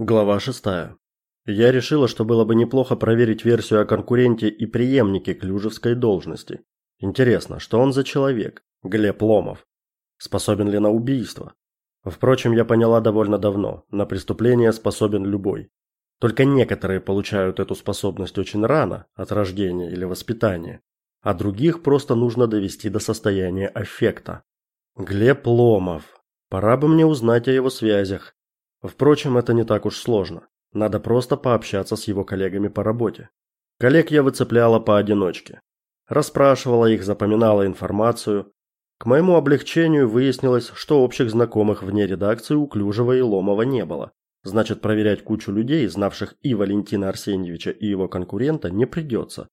Глава 6. Я решила, что было бы неплохо проверить версию о конкуренте и преемнике Клюжевской должности. Интересно, что он за человек? Глеб Ломов. Способен ли на убийство? Впрочем, я поняла довольно давно, на преступление способен любой. Только некоторые получают эту способность очень рано, от рождения или воспитания, а других просто нужно довести до состояния аффекта. Глеб Ломов. Пора бы мне узнать о его связях, Впрочем, это не так уж сложно. Надо просто пообщаться с его коллегами по работе. Коллег я выцепляла поодиночке. Расспрашивала их, запоминала информацию. К моему облегчению выяснилось, что общих знакомых вне редакции у Клюжева и Ломова не было. Значит, проверять кучу людей, знавших и Валентина Арсеньевича, и его конкурента, не придется.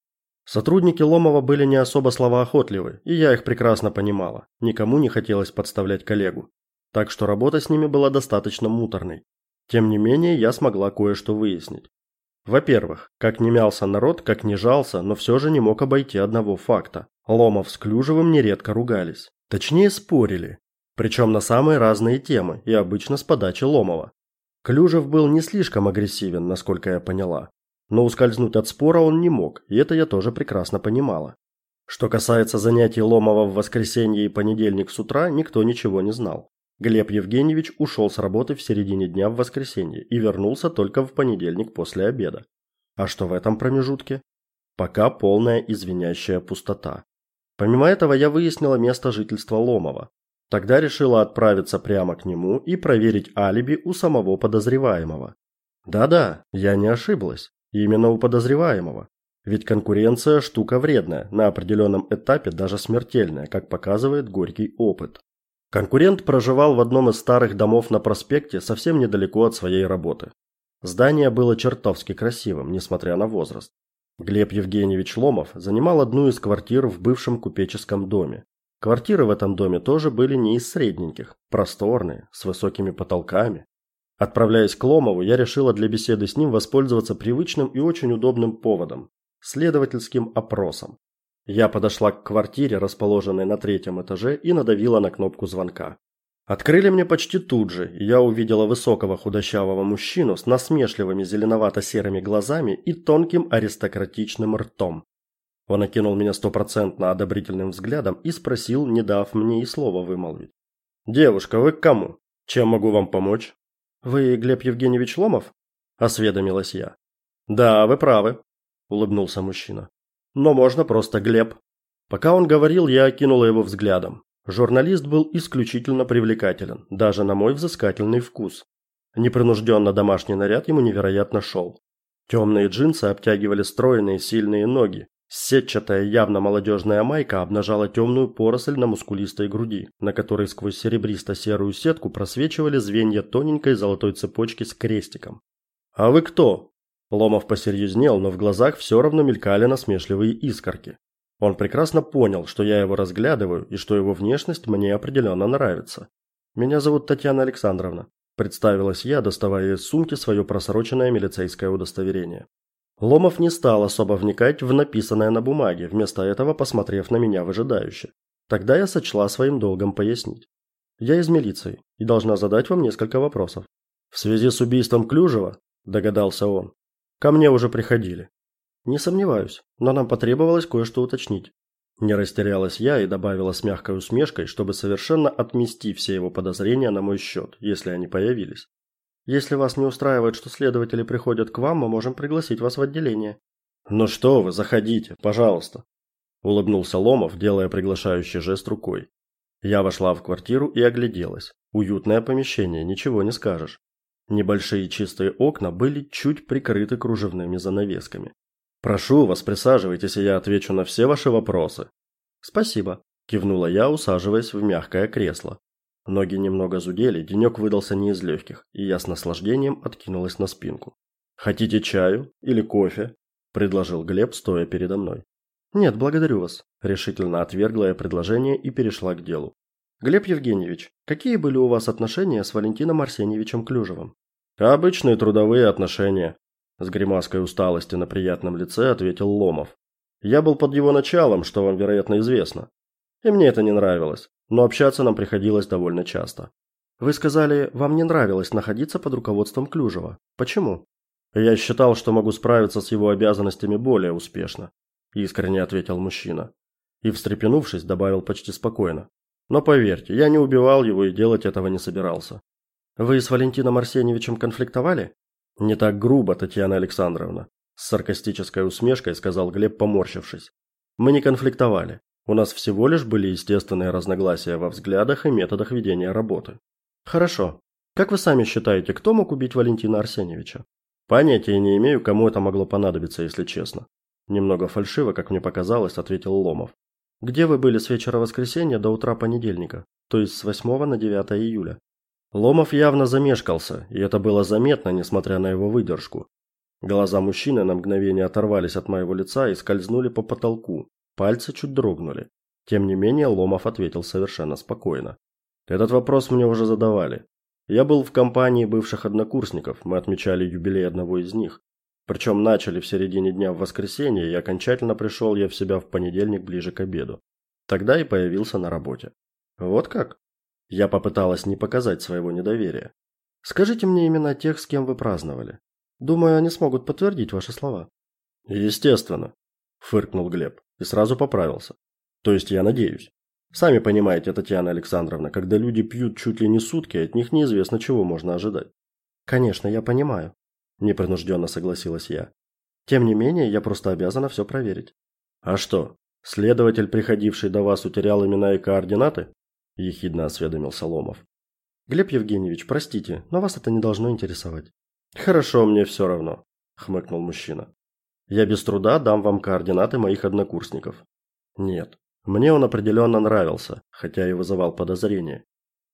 Сотрудники Ломова были не особо словоохотливы, и я их прекрасно понимала. Никому не хотелось подставлять коллегу так что работа с ними была достаточно муторной. Тем не менее, я смогла кое-что выяснить. Во-первых, как не мялся народ, как не жался, но все же не мог обойти одного факта. Ломов с Клюжевым нередко ругались. Точнее, спорили. Причем на самые разные темы, и обычно с подачи Ломова. Клюжев был не слишком агрессивен, насколько я поняла. Но ускользнуть от спора он не мог, и это я тоже прекрасно понимала. Что касается занятий Ломова в воскресенье и понедельник с утра, никто ничего не знал. Глеб Евгеньевич ушел с работы в середине дня в воскресенье и вернулся только в понедельник после обеда. А что в этом промежутке? Пока полная извиняющая пустота. Помимо этого я выяснила место жительства Ломова. Тогда решила отправиться прямо к нему и проверить алиби у самого подозреваемого. Да-да, я не ошиблась. Именно у подозреваемого. Ведь конкуренция штука вредная, на определенном этапе даже смертельная, как показывает горький опыт. Конкурент проживал в одном из старых домов на проспекте, совсем недалеко от своей работы. Здание было чертовски красивым, несмотря на возраст. Глеб Евгеньевич Ломов занимал одну из квартир в бывшем купеческом доме. Квартиры в этом доме тоже были не из средненьких, просторные, с высокими потолками. Отправляясь к Ломову, я решила для беседы с ним воспользоваться привычным и очень удобным поводом следовательским опросом. Я подошла к квартире, расположенной на третьем этаже, и надавила на кнопку звонка. Открыли мне почти тут же, и я увидела высокого худощавого мужчину с насмешливыми зеленовато-серыми глазами и тонким аристократичным ртом. Он окинул меня стопроцентно одобрительным взглядом и спросил, не дав мне и слова вымолвить. «Девушка, вы к кому? Чем могу вам помочь?» «Вы Глеб Евгеньевич Ломов?» – осведомилась я. «Да, вы правы», – улыбнулся мужчина но можно просто Глеб. Пока он говорил, я окинула его взглядом. Журналист был исключительно привлекателен, даже на мой взыскательный вкус. Непринужденно домашний наряд ему невероятно шел. Темные джинсы обтягивали стройные сильные ноги. Сетчатая, явно молодежная майка обнажала темную поросль на мускулистой груди, на которой сквозь серебристо-серую сетку просвечивали звенья тоненькой золотой цепочки с крестиком. «А вы кто?» Ломов посерьезнел, но в глазах все равно мелькали насмешливые искорки. Он прекрасно понял, что я его разглядываю и что его внешность мне определенно нравится. Меня зовут Татьяна Александровна, представилась я, доставая из сумки свое просроченное милицейское удостоверение. Ломов не стал особо вникать в написанное на бумаге, вместо этого посмотрев на меня выжидающе. Тогда я сочла своим долгом пояснить. Я из милиции и должна задать вам несколько вопросов. В связи с убийством Клюжева, догадался он. Ко мне уже приходили. Не сомневаюсь, но нам потребовалось кое-что уточнить. Не растерялась я и добавила с мягкой усмешкой, чтобы совершенно отмести все его подозрения на мой счет, если они появились. Если вас не устраивает, что следователи приходят к вам, мы можем пригласить вас в отделение. Ну что вы, заходите, пожалуйста, улыбнулся Ломов, делая приглашающий жест рукой. Я вошла в квартиру и огляделась. Уютное помещение, ничего не скажешь. Небольшие чистые окна были чуть прикрыты кружевными занавесками. Прошу вас, присаживайтесь, и я отвечу на все ваши вопросы. Спасибо, кивнула я, усаживаясь в мягкое кресло. Ноги немного зудели, денек выдался не из легких, и я с наслаждением откинулась на спинку. Хотите чаю или кофе? предложил Глеб, стоя передо мной. Нет, благодарю вас, решительно отвергла я предложение и перешла к делу. Глеб Евгеньевич, какие были у вас отношения с Валентином Арсеньевичем Клюжевым? Обычные трудовые отношения, с гримаской усталости на приятном лице ответил Ломов. Я был под его началом, что вам, вероятно, известно. И мне это не нравилось, но общаться нам приходилось довольно часто. Вы сказали, вам не нравилось находиться под руководством Клюжева. Почему? Я считал, что могу справиться с его обязанностями более успешно, искренне ответил мужчина. И встрепенувшись, добавил почти спокойно: "Но поверьте, я не убивал его и делать этого не собирался. Вы с Валентином Арсеньевичем конфликтовали? Не так грубо, Татьяна Александровна, с саркастической усмешкой сказал Глеб, поморщившись. Мы не конфликтовали. У нас всего лишь были естественные разногласия во взглядах и методах ведения работы. Хорошо. Как вы сами считаете, кто мог убить Валентина Арсеньевича? Понятия не имею, кому это могло понадобиться, если честно. Немного фальшиво, как мне показалось, ответил Ломов. Где вы были с вечера воскресенья до утра понедельника, то есть с 8 на 9 июля? Ломов явно замешкался, и это было заметно, несмотря на его выдержку. Глаза мужчины на мгновение оторвались от моего лица и скользнули по потолку. Пальцы чуть дрогнули. Тем не менее, Ломов ответил совершенно спокойно. Этот вопрос мне уже задавали. Я был в компании бывших однокурсников, мы отмечали юбилей одного из них. Причем начали в середине дня в воскресенье, и окончательно пришел я в себя в понедельник ближе к обеду. Тогда и появился на работе. Вот как? Я попыталась не показать своего недоверия. Скажите мне имена тех, с кем вы праздновали. Думаю, они смогут подтвердить ваши слова. Естественно, фыркнул Глеб и сразу поправился. То есть я надеюсь. Сами понимаете, Татьяна Александровна, когда люди пьют чуть ли не сутки, от них неизвестно, чего можно ожидать. Конечно, я понимаю, непринужденно согласилась я. Тем не менее, я просто обязана все проверить. А что? Следователь, приходивший до вас, утерял имена и координаты? Ехидно осведомился Ломов. Глеб Евгеньевич, простите, но вас это не должно интересовать. Хорошо, мне все равно, хмыкнул мужчина. Я без труда дам вам координаты моих однокурсников. Нет, мне он определенно нравился, хотя и вызывал подозрения.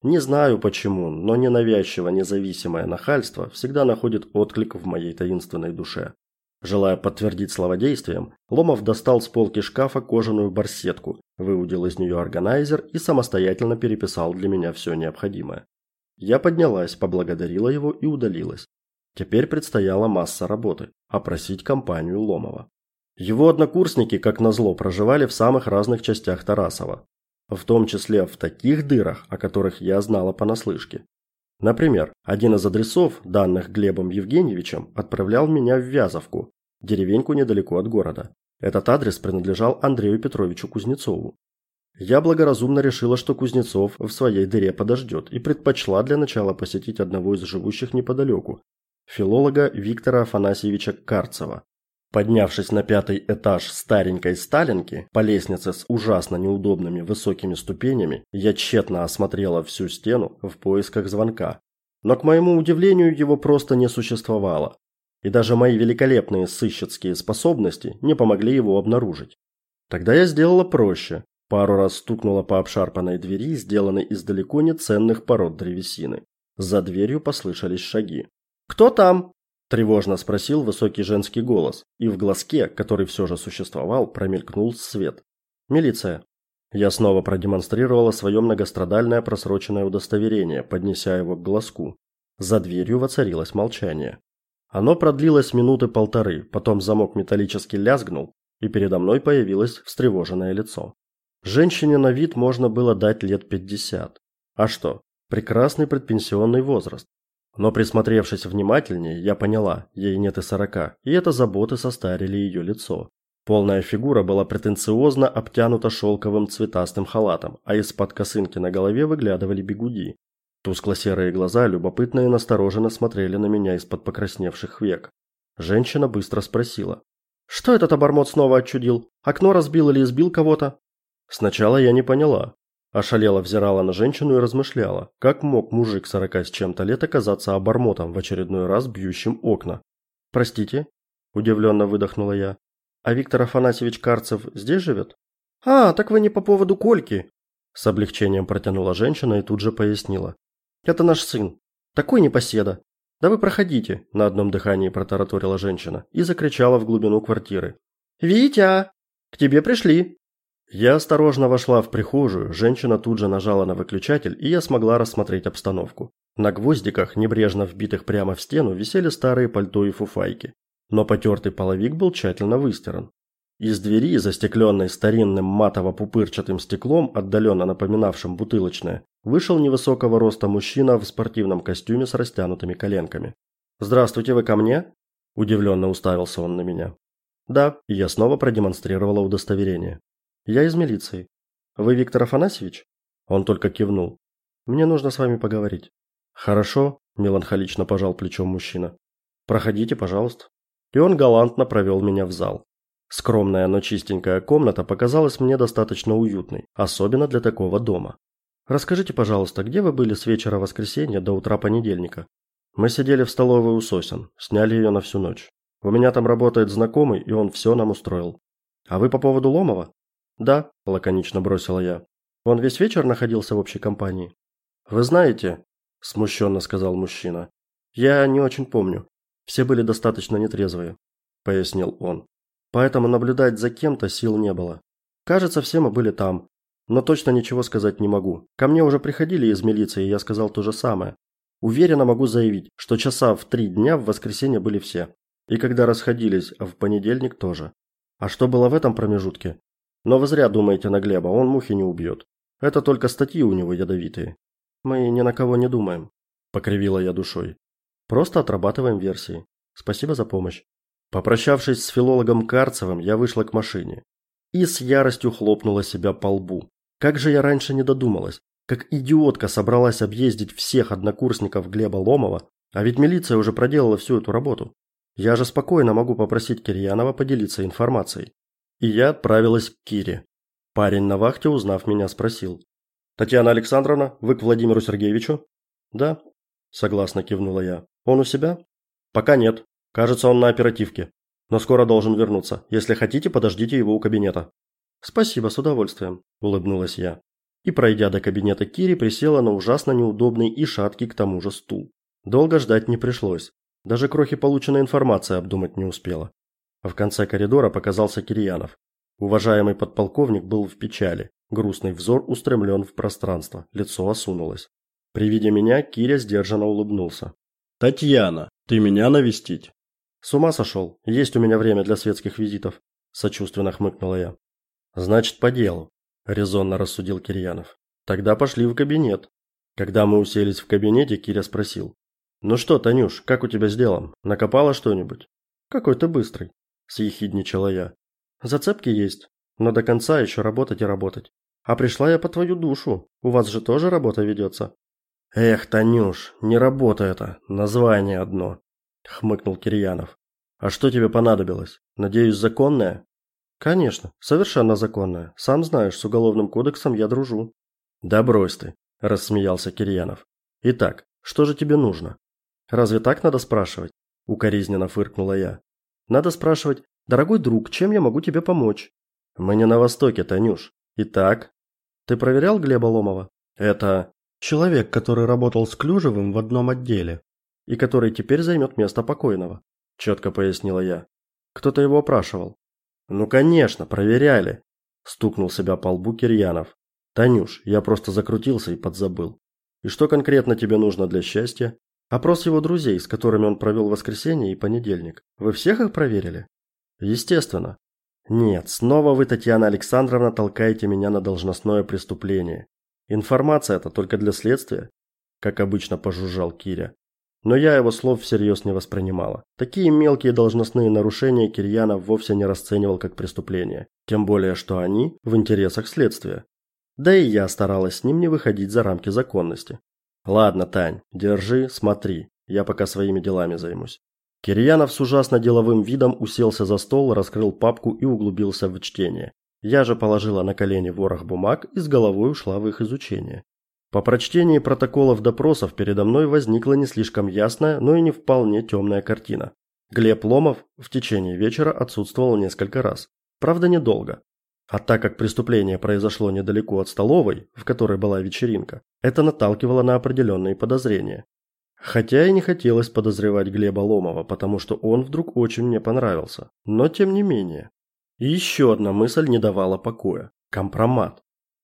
Не знаю почему, но ненавязчиво независимое нахальство всегда находит отклик в моей таинственной душе. Желая подтвердить словодействием, Ломов достал с полки шкафа кожаную барсетку, выудил из нее органайзер и самостоятельно переписал для меня все необходимое. Я поднялась, поблагодарила его и удалилась. Теперь предстояла масса работы опросить компанию Ломова. Его однокурсники, как назло, проживали в самых разных частях Тарасова, в том числе в таких дырах, о которых я знала понаслышке. Например, один из адресов, данных Глебом Евгеньевичем, отправлял меня в Вязовку, деревеньку недалеко от города. Этот адрес принадлежал Андрею Петровичу Кузнецову. Я благоразумно решила, что Кузнецов в своей дыре подождет и предпочла для начала посетить одного из живущих неподалеку, филолога Виктора Афанасьевича Карцева. Поднявшись на пятый этаж старенькой Сталинки по лестнице с ужасно неудобными высокими ступенями, я тщетно осмотрела всю стену в поисках звонка. Но к моему удивлению, его просто не существовало. И даже мои великолепные сыщицкие способности не помогли его обнаружить. Тогда я сделала проще. Пару раз стукнула по обшарпанной двери, сделанной из далеко не ценных пород древесины. За дверью послышались шаги. «Кто там?» Тревожно спросил высокий женский голос, и в глазке, который все же существовал, промелькнул свет. Милиция. Я снова продемонстрировала свое многострадальное просроченное удостоверение, поднеся его к глазку. За дверью воцарилось молчание. Оно продлилось минуты полторы, потом замок металлически лязгнул, и передо мной появилось встревоженное лицо. Женщине на вид можно было дать лет пятьдесят. А что? Прекрасный предпенсионный возраст. Но присмотревшись внимательнее, я поняла, ей нет и сорока, и это заботы состарили ее лицо. Полная фигура была претенциозно обтянута шелковым цветастым халатом, а из-под косынки на голове выглядывали бигуди. Тускло-серые глаза любопытно и настороженно смотрели на меня из-под покрасневших век. Женщина быстро спросила: "Что этот обормот снова отчудил? Окно разбил или избил кого-то?" Сначала я не поняла, Ошалела взирала на женщину и размышляла, как мог мужик сорока с чем-то лет оказаться обормотом в очередной раз бьющим окна. «Простите?» – удивленно выдохнула я. «А Виктор Афанасьевич Карцев здесь живет?» «А, так вы не по поводу Кольки!» С облегчением протянула женщина и тут же пояснила. «Это наш сын. Такой непоседа. Да вы проходите!» – на одном дыхании протараторила женщина и закричала в глубину квартиры. «Витя! К тебе пришли!» Я осторожно вошла в прихожую, женщина тут же нажала на выключатель, и я смогла рассмотреть обстановку. На гвоздиках, небрежно вбитых прямо в стену, висели старые пальто и фуфайки, но потертый половик был тщательно выстиран. Из двери, застекленной старинным матово-пупырчатым стеклом, отдаленно напоминавшим бутылочное, вышел невысокого роста мужчина в спортивном костюме с растянутыми коленками. "Здравствуйте, вы ко мне?" удивленно уставился он на меня. "Да", и я снова продемонстрировала удостоверение. "Я из милиции. Вы Виктор Афанасьевич?" Он только кивнул. "Мне нужно с вами поговорить". "Хорошо", меланхолично пожал плечом мужчина. "Проходите, пожалуйста". И он галантно провел меня в зал. Скромная, но чистенькая комната показалась мне достаточно уютной, особенно для такого дома. Расскажите, пожалуйста, где вы были с вечера воскресенья до утра понедельника? Мы сидели в столовой у сосен, сняли ее на всю ночь. У меня там работает знакомый, и он все нам устроил. А вы по поводу Ломова? Да, лаконично бросила я. Он весь вечер находился в общей компании. Вы знаете, смущенно сказал мужчина. Я не очень помню. Все были достаточно нетрезвые, пояснил он. Поэтому наблюдать за кем-то сил не было. Кажется, все мы были там, но точно ничего сказать не могу. Ко мне уже приходили из милиции, и я сказал то же самое. Уверенно могу заявить, что часа в три дня в воскресенье были все. И когда расходились, в понедельник тоже. А что было в этом промежутке? Но вы зря думаете на Глеба, он мухи не убьет. Это только статьи у него ядовитые. Мы ни на кого не думаем, покривила я душой. Просто отрабатываем версии. Спасибо за помощь. Попрощавшись с филологом Карцевым, я вышла к машине и с яростью хлопнула себя по лбу. Как же я раньше не додумалась, как идиотка собралась объездить всех однокурсников Глеба Ломова, а ведь милиция уже проделала всю эту работу. Я же спокойно могу попросить Кирьянова поделиться информацией. И я отправилась к Кире. Парень на вахте, узнав меня, спросил: "Татьяна Александровна, вы к Владимиру Сергеевичу?" "Да", согласно кивнула я. "Он у себя?" "Пока нет. Кажется, он на оперативке, но скоро должен вернуться. Если хотите, подождите его у кабинета. Спасибо, с удовольствием, улыбнулась я. И пройдя до кабинета Кири, присела на ужасно неудобный и шаткий к тому же стул. Долго ждать не пришлось. Даже крохи полученной информации обдумать не успела. А в конце коридора показался Кирьянов. Уважаемый подполковник был в печали. Грустный взор устремлен в пространство, лицо осунулось. При виде меня Киря сдержанно улыбнулся. Татьяна, ты меня навестить? С ума сошел? Есть у меня время для светских визитов, сочувственно хмыкнула я. Значит, по делу, резонно рассудил Кирьянов. Тогда пошли в кабинет. Когда мы уселись в кабинете, Киря спросил: "Ну что, Танюш, как у тебя с делом? Накопала что-нибудь?" "Какой ты быстрый", съехидничала я. "Зацепки есть, но до конца еще работать и работать. А пришла я по твою душу. У вас же тоже работа ведется». Эх, Танюш, не работа это, название одно хмыкнул Кирьянов. А что тебе понадобилось? Надеюсь, законное? Конечно, совершенно законное. Сам знаешь, с уголовным кодексом я дружу. Да брось ты, рассмеялся Кирьянов. Итак, что же тебе нужно? Разве так надо спрашивать? укоризненно фыркнула я. Надо спрашивать: "Дорогой друг, чем я могу тебе помочь?" Мы не на востоке, Танюш. Итак, ты проверял Глеба Ломова? Это человек, который работал с Клюжевым в одном отделе и который теперь займет место покойного, четко пояснила я. Кто-то его опрашивал. Ну, конечно, проверяли, стукнул себя по лбу Кирьянов. Танюш, я просто закрутился и подзабыл. И что конкретно тебе нужно для счастья? Опрос его друзей, с которыми он провел воскресенье и понедельник. Вы всех их проверили? Естественно. Нет, снова вы, Татьяна Александровна, толкаете меня на должностное преступление. Информация это только для следствия, как обычно пожужжал Киря. Но я его слов всерьез не воспринимала. Такие мелкие должностные нарушения Кирьянов вовсе не расценивал как преступление, тем более что они в интересах следствия. Да и я старалась с ним не выходить за рамки законности. Ладно, Тань, держи, смотри. Я пока своими делами займусь. Кирьянов с ужасно деловым видом уселся за стол, раскрыл папку и углубился в чтение. Я же положила на колени ворох бумаг и с головой ушла в их изучение. По прочтении протоколов допросов передо мной возникла не слишком ясная, но и не вполне темная картина. Глеб Ломов в течение вечера отсутствовал несколько раз. Правда, недолго. А так как преступление произошло недалеко от столовой, в которой была вечеринка, это наталкивало на определенные подозрения. Хотя и не хотелось подозревать Глеба Ломова, потому что он вдруг очень мне понравился. Но тем не менее. И еще одна мысль не давала покоя. Компромат.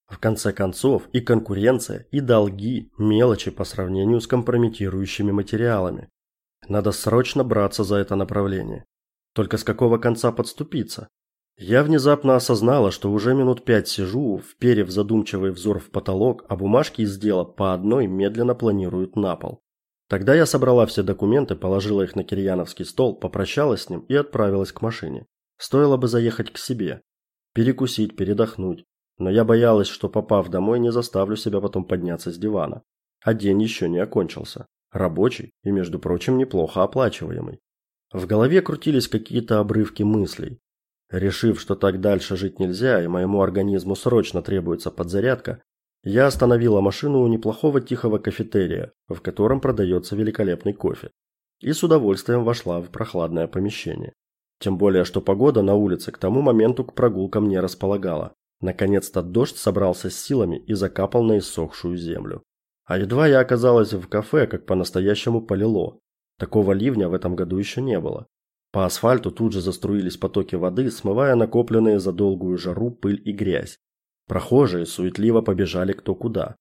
В конце концов, и конкуренция, и долги мелочи по сравнению с компрометирующими материалами. Надо срочно браться за это направление. Только с какого конца подступиться? Я внезапно осознала, что уже минут пять сижу, вперев задумчивый взор в потолок, а бумажки из дела по одной медленно планируют на пол. Тогда я собрала все документы, положила их на Кирьяновский стол, попрощалась с ним и отправилась к машине. Стоило бы заехать к себе, перекусить, передохнуть, но я боялась, что попав домой, не заставлю себя потом подняться с дивана. А день еще не окончился. Рабочий и, между прочим, неплохо оплачиваемый. В голове крутились какие-то обрывки мыслей. Решив, что так дальше жить нельзя и моему организму срочно требуется подзарядка, я остановила машину у неплохого тихого кафетерия, в котором продается великолепный кофе, и с удовольствием вошла в прохладное помещение. Тем более, что погода на улице к тому моменту к прогулкам не располагала. Наконец-то дождь собрался с силами и закапал на иссохшую землю. А едва я оказалась в кафе, как по-настоящему полило. Такого ливня в этом году еще не было. По асфальту тут же заструились потоки воды, смывая накопленные за долгую жару пыль и грязь. Прохожие суетливо побежали кто куда.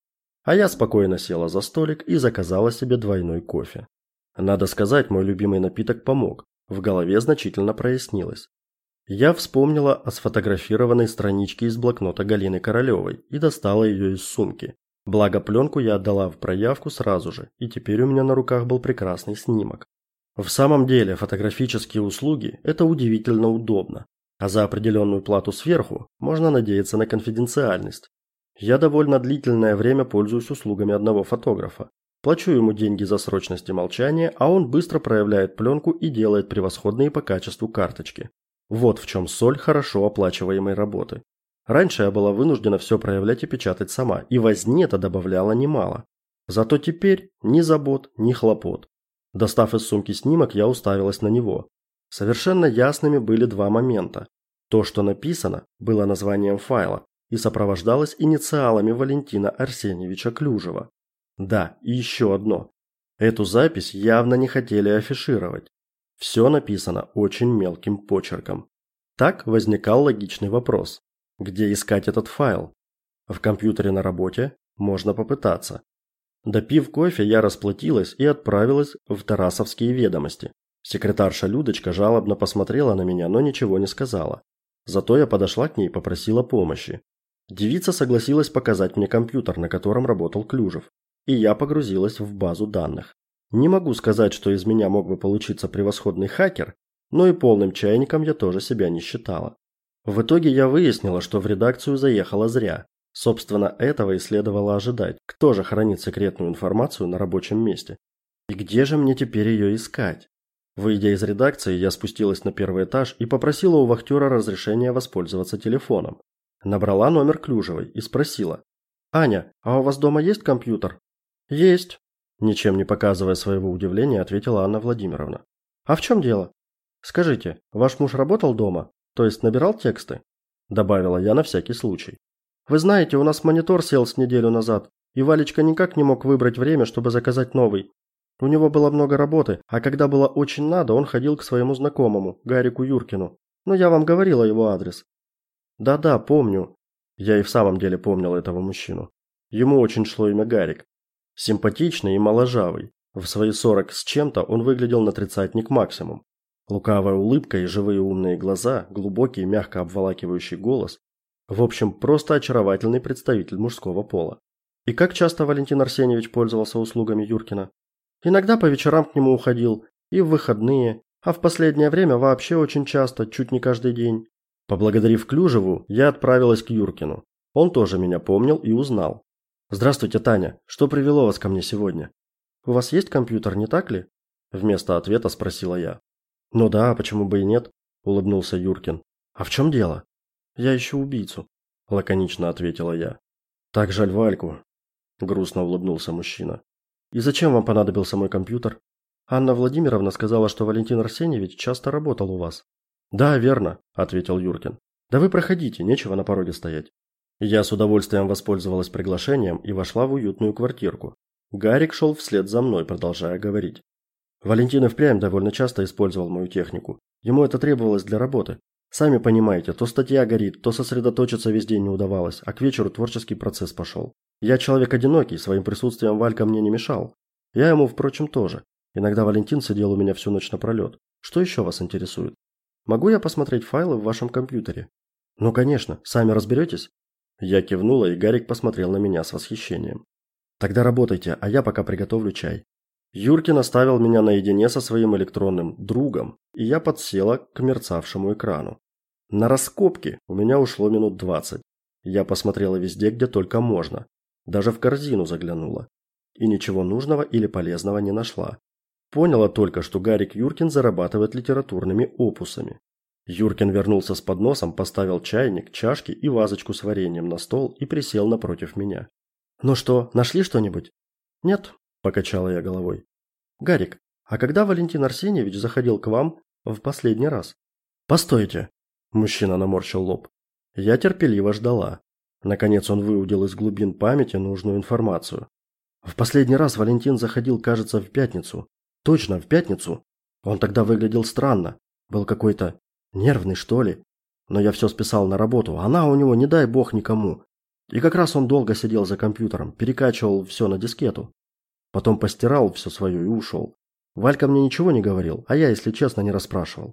А я спокойно села за столик и заказала себе двойной кофе. Надо сказать, мой любимый напиток помог. В голове значительно прояснилось. Я вспомнила о сфотографированной страничке из блокнота Галины Королевой и достала ее из сумки. Благо пленку я отдала в проявку сразу же, и теперь у меня на руках был прекрасный снимок. В самом деле, фотографические услуги это удивительно удобно, а за определенную плату сверху можно надеяться на конфиденциальность. Я довольно длительное время пользуюсь услугами одного фотографа. Плачу ему деньги за срочность и молчание, а он быстро проявляет пленку и делает превосходные по качеству карточки. Вот в чем соль хорошо оплачиваемой работы. Раньше я была вынуждена все проявлять и печатать сама, и возни это добавляло немало. Зато теперь ни забот, ни хлопот. Достав из сумки снимок, я уставилась на него. Совершенно ясными были два момента. То, что написано, было названием файла и сопровождалось инициалами Валентина Арсеньевича Клюжева. Да, и еще одно. Эту запись явно не хотели афишировать. Все написано очень мелким почерком. Так возникал логичный вопрос. Где искать этот файл? В компьютере на работе можно попытаться. Допив кофе, я расплатилась и отправилась в Тарасовские ведомости. Секретарша Людочка жалобно посмотрела на меня, но ничего не сказала. Зато я подошла к ней и попросила помощи. Девица согласилась показать мне компьютер, на котором работал Клюжев, и я погрузилась в базу данных. Не могу сказать, что из меня мог бы получиться превосходный хакер, но и полным чайником я тоже себя не считала. В итоге я выяснила, что в редакцию заехала зря. Собственно, этого и следовало ожидать. Кто же хранит секретную информацию на рабочем месте? И где же мне теперь ее искать? Выйдя из редакции, я спустилась на первый этаж и попросила у вахтера разрешения воспользоваться телефоном. Набрала номер Клюжевой и спросила: "Аня, а у вас дома есть компьютер?" "Есть", ничем не показывая своего удивления, ответила Анна Владимировна. "А в чем дело? Скажите, ваш муж работал дома?" То есть набирал тексты, добавила я на всякий случай. Вы знаете, у нас монитор сел с неделю назад, и Валечка никак не мог выбрать время, чтобы заказать новый. У него было много работы, а когда было очень надо, он ходил к своему знакомому, Гарику Юркину. Но я вам говорила его адрес. Да-да, помню. Я и в самом деле помнил этого мужчину. Ему очень шло имя Гарик. Симпатичный и моложавый. В свои сорок с чем-то он выглядел на тридцатник максимум. Лукавая улыбка и живые умные глаза, глубокий мягко обволакивающий голос. В общем, просто очаровательный представитель мужского пола. И как часто Валентин Арсеньевич пользовался услугами Юркина? Иногда по вечерам к нему уходил, и в выходные, а в последнее время вообще очень часто, чуть не каждый день. Поблагодарив Клюжеву, я отправилась к Юркину. Он тоже меня помнил и узнал. Здравствуйте, Таня. Что привело вас ко мне сегодня? У вас есть компьютер, не так ли? Вместо ответа спросила я. Ну да, почему бы и нет, улыбнулся Юркин. А в чем дело? Я ищу убийцу, лаконично ответила я. Так жаль Вальку, грустно улыбнулся мужчина. И зачем вам понадобился мой компьютер? Анна Владимировна сказала, что Валентин Арсеньевич часто работал у вас. Да, верно, ответил Юркин. Да вы проходите, нечего на пороге стоять. Я с удовольствием воспользовалась приглашением и вошла в уютную квартирку. Гарик шел вслед за мной, продолжая говорить. Валентин впрямь довольно часто использовал мою технику. Ему это требовалось для работы. Сами понимаете, то статья горит, то сосредоточиться весь день не удавалось, а к вечеру творческий процесс пошел. Я человек одинокий, своим присутствием Валька мне не мешал. Я ему, впрочем, тоже. Иногда Валентин сидел у меня всю ночь напролет. Что еще вас интересует? Могу я посмотреть файлы в вашем компьютере? Ну, конечно, сами разберетесь?» Я кивнула, и Гарик посмотрел на меня с восхищением. Тогда работайте, а я пока приготовлю чай. Юркин оставил меня наедине со своим электронным другом, и я подсела к мерцавшему экрану. На раскопки у меня ушло минут двадцать. Я посмотрела везде, где только можно. Даже в корзину заглянула. И ничего нужного или полезного не нашла. Поняла только, что Гарик Юркин зарабатывает литературными опусами. Юркин вернулся с подносом, поставил чайник, чашки и вазочку с вареньем на стол и присел напротив меня. «Ну что, нашли что-нибудь?» «Нет», – покачала я головой. «Гарик, а когда Валентин Арсеньевич заходил к вам в последний раз?» «Постойте», – мужчина наморщил лоб. Я терпеливо ждала. Наконец он выудил из глубин памяти нужную информацию. В последний раз Валентин заходил, кажется, в пятницу. Точно, в пятницу. Он тогда выглядел странно. Был какой-то Нервный, что ли? Но я все списал на работу. Она у него, не дай бог, никому. И как раз он долго сидел за компьютером, перекачивал все на дискету. Потом постирал все свое и ушел. Валька мне ничего не говорил, а я, если честно, не расспрашивал.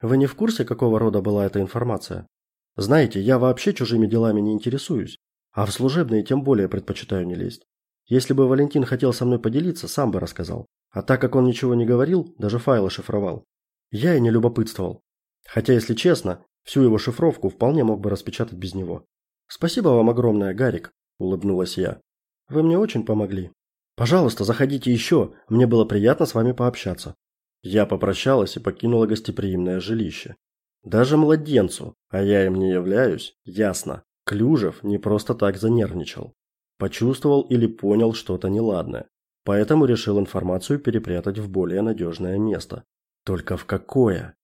Вы не в курсе, какого рода была эта информация? Знаете, я вообще чужими делами не интересуюсь, а в служебные тем более предпочитаю не лезть. Если бы Валентин хотел со мной поделиться, сам бы рассказал. А так как он ничего не говорил, даже файлы шифровал, я и не любопытствовал. Хотя, если честно, всю его шифровку вполне мог бы распечатать без него. Спасибо вам огромное, Гарик, улыбнулась я. Вы мне очень помогли. Пожалуйста, заходите еще. Мне было приятно с вами пообщаться. Я попрощалась и покинула гостеприимное жилище. Даже младенцу, а я им не являюсь, ясно. Клюжев не просто так занервничал. Почувствовал или понял что-то неладное. Поэтому решил информацию перепрятать в более надежное место. Только в какое?